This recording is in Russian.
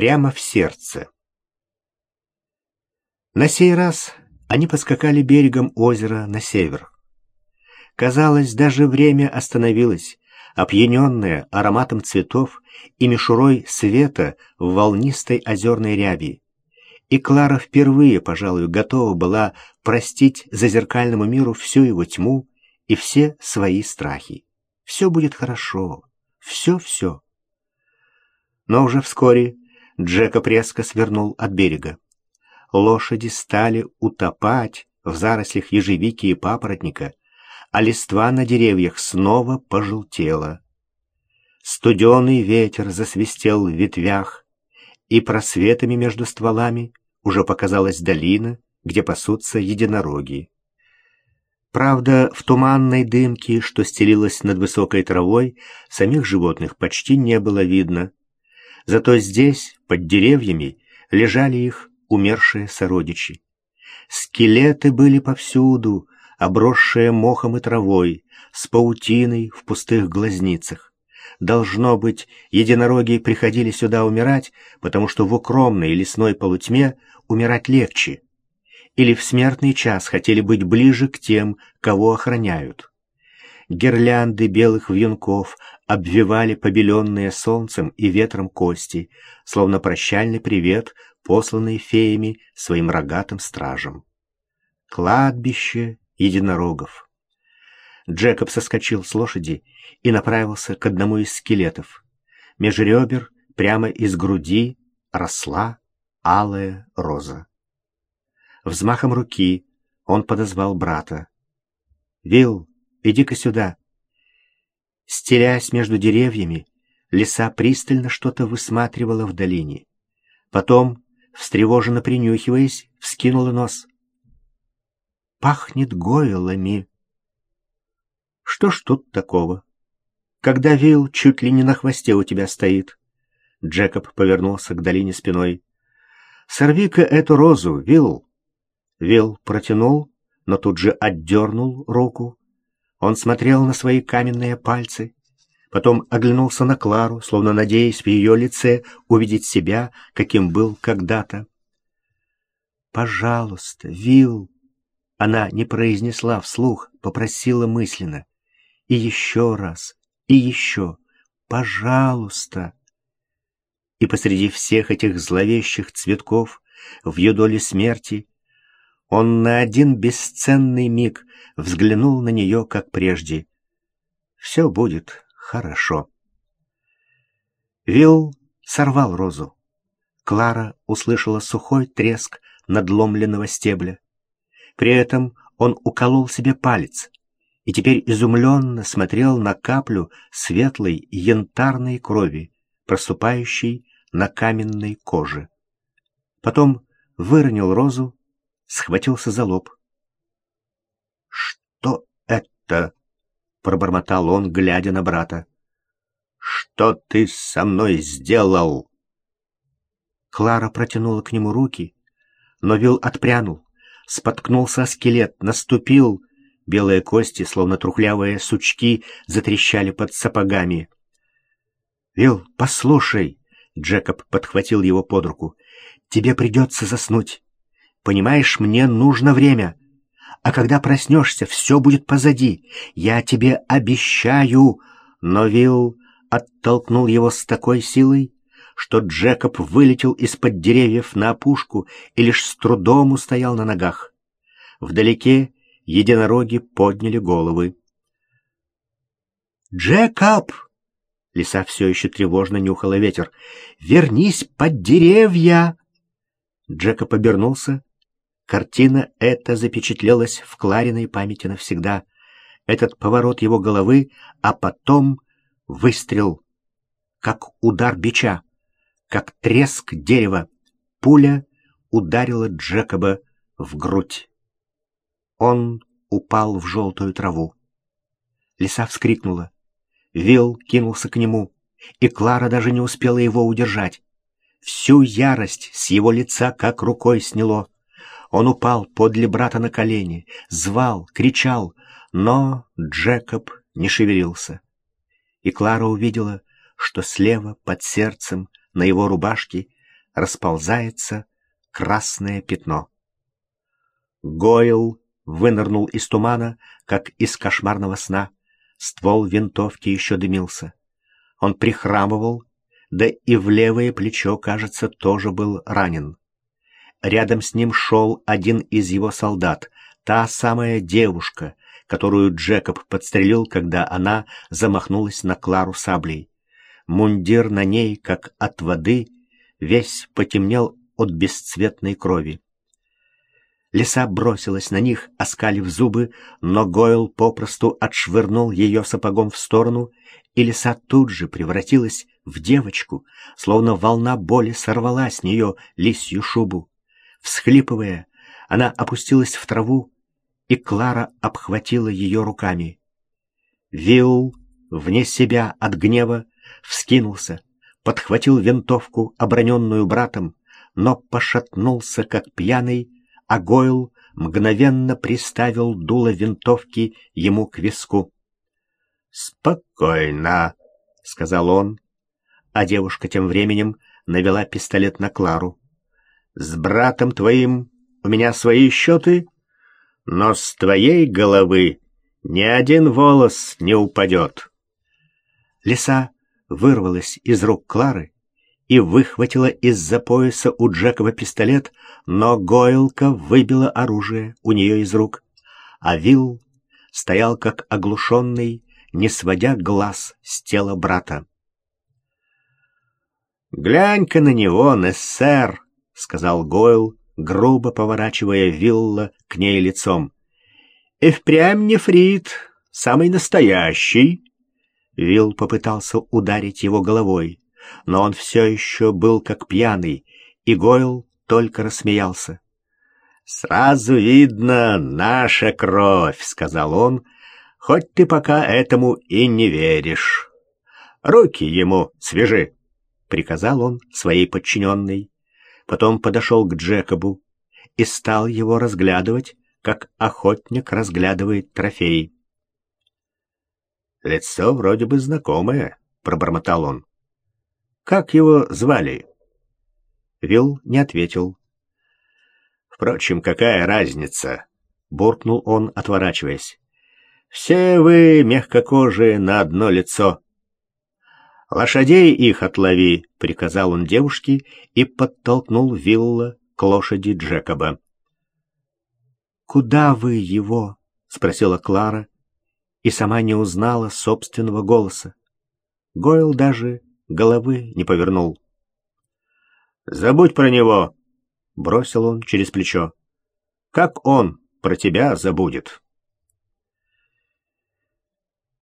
прямо в сердце. На сей раз они поскакали берегом озера на север. Казалось, даже время остановилось, опьяненное ароматом цветов и мишурой света в волнистой озерной ряби. И Клара впервые, пожалуй, готова была простить зазеркальному миру всю его тьму и все свои страхи. Все будет хорошо, все-все. Но уже вскоре Джека резко свернул от берега. Лошади стали утопать в зарослях ежевики и папоротника, а листва на деревьях снова пожелтела. Студеный ветер засвистел в ветвях, и просветами между стволами уже показалась долина, где пасутся единороги. Правда, в туманной дымке, что стелилась над высокой травой, самих животных почти не было видно. Зато здесь, под деревьями, лежали их умершие сородичи. Скелеты были повсюду, обросшие мохом и травой, с паутиной в пустых глазницах. Должно быть, единороги приходили сюда умирать, потому что в укромной лесной полутьме умирать легче. Или в смертный час хотели быть ближе к тем, кого охраняют. Гирлянды белых вьюнков обвивали побеленные солнцем и ветром кости, словно прощальный привет, посланный феями своим рогатым стражам. Кладбище единорогов. Джекоб соскочил с лошади и направился к одному из скелетов. Меж ребер, прямо из груди, росла алая роза. Взмахом руки он подозвал брата. «Вилл, иди-ка сюда!» Стерясь между деревьями, лиса пристально что-то высматривала в долине. Потом, встревоженно принюхиваясь, вскинула нос. «Пахнет гойлами!» «Что ж тут такого? Когда Вилл чуть ли не на хвосте у тебя стоит?» Джекоб повернулся к долине спиной. «Сорви-ка эту розу, Вилл!» Вилл протянул, но тут же отдернул руку. Он смотрел на свои каменные пальцы, потом оглянулся на Клару, словно надеясь в ее лице увидеть себя, каким был когда-то. «Пожалуйста, Вилл!» Она не произнесла вслух, попросила мысленно. «И еще раз, и еще, пожалуйста!» И посреди всех этих зловещих цветков, в ее доле смерти, он на один бесценный миг взглянул на нее, как прежде. «Все будет хорошо». Вилл сорвал розу. Клара услышала сухой треск надломленного стебля. При этом он уколол себе палец и теперь изумленно смотрел на каплю светлой янтарной крови, проступающей на каменной коже. Потом выронил розу, схватился за лоб. «Что это?» — пробормотал он, глядя на брата. «Что ты со мной сделал?» Клара протянула к нему руки, но Вил отпрянул, споткнулся о скелет, наступил. Белые кости, словно трухлявые сучки, затрещали под сапогами. «Вил, послушай!» Джекоб подхватил его под руку. «Тебе придется заснуть. Понимаешь, мне нужно время. А когда проснешься, все будет позади. Я тебе обещаю!» Но Вилл оттолкнул его с такой силой, что Джекоб вылетел из-под деревьев на опушку и лишь с трудом устоял на ногах. Вдалеке единороги подняли головы. «Джекоб!» Лиса все еще тревожно нюхала ветер. «Вернись под деревья!» Джека побернулся. Картина эта запечатлелась в Клариной памяти навсегда. Этот поворот его головы, а потом выстрел, как удар бича, как треск дерева. Пуля ударила Джекоба в грудь. Он упал в желтую траву. Лиса вскрикнула. Вилл кинулся к нему, и Клара даже не успела его удержать. Всю ярость с его лица как рукой сняло. Он упал подле брата на колени, звал, кричал, но Джекоб не шевелился. И Клара увидела, что слева под сердцем на его рубашке расползается красное пятно. Гойл вынырнул из тумана, как из кошмарного сна. Ствол винтовки еще дымился. Он прихрамывал, да и в левое плечо, кажется, тоже был ранен. Рядом с ним шел один из его солдат, та самая девушка, которую Джекоб подстрелил, когда она замахнулась на Клару саблей. Мундир на ней, как от воды, весь потемнел от бесцветной крови. Лиса бросилась на них, оскалив зубы, но Гойл попросту отшвырнул ее сапогом в сторону, и лиса тут же превратилась в девочку, словно волна боли сорвала с нее лисью шубу. Всхлипывая, она опустилась в траву, и Клара обхватила ее руками. Вилл, вне себя от гнева, вскинулся, подхватил винтовку, оброненную братом, но пошатнулся, как пьяный, а Гойл мгновенно приставил дуло винтовки ему к виску. «Спокойно», — сказал он, а девушка тем временем навела пистолет на Клару. «С братом твоим у меня свои счеты, но с твоей головы ни один волос не упадет». Лиса вырвалась из рук Клары и выхватила из-за пояса у Джекова пистолет, но Гойлка выбила оружие у нее из рук, а Вилл стоял как оглушенный, не сводя глаз с тела брата. «Глянь-ка на него, Нессер!» — сказал Гойл, грубо поворачивая Вилла к ней лицом. «И впрямь нефрит, самый настоящий!» Вилл попытался ударить его головой но он все еще был как пьяный, и Гойл только рассмеялся. «Сразу видно наша кровь», — сказал он, — «хоть ты пока этому и не веришь». «Руки ему свежи», — приказал он своей подчиненной. Потом подошел к Джекобу и стал его разглядывать, как охотник разглядывает трофей. «Лицо вроде бы знакомое», — пробормотал он. Как его звали?» Вилл не ответил. «Впрочем, какая разница?» — буркнул он, отворачиваясь. «Все вы мягкокожие на одно лицо». «Лошадей их отлови», — приказал он девушке и подтолкнул Вилла к лошади Джекоба. «Куда вы его?» — спросила Клара и сама не узнала собственного голоса. Гойл даже головы не повернул. «Забудь про него!» — бросил он через плечо. «Как он про тебя забудет?»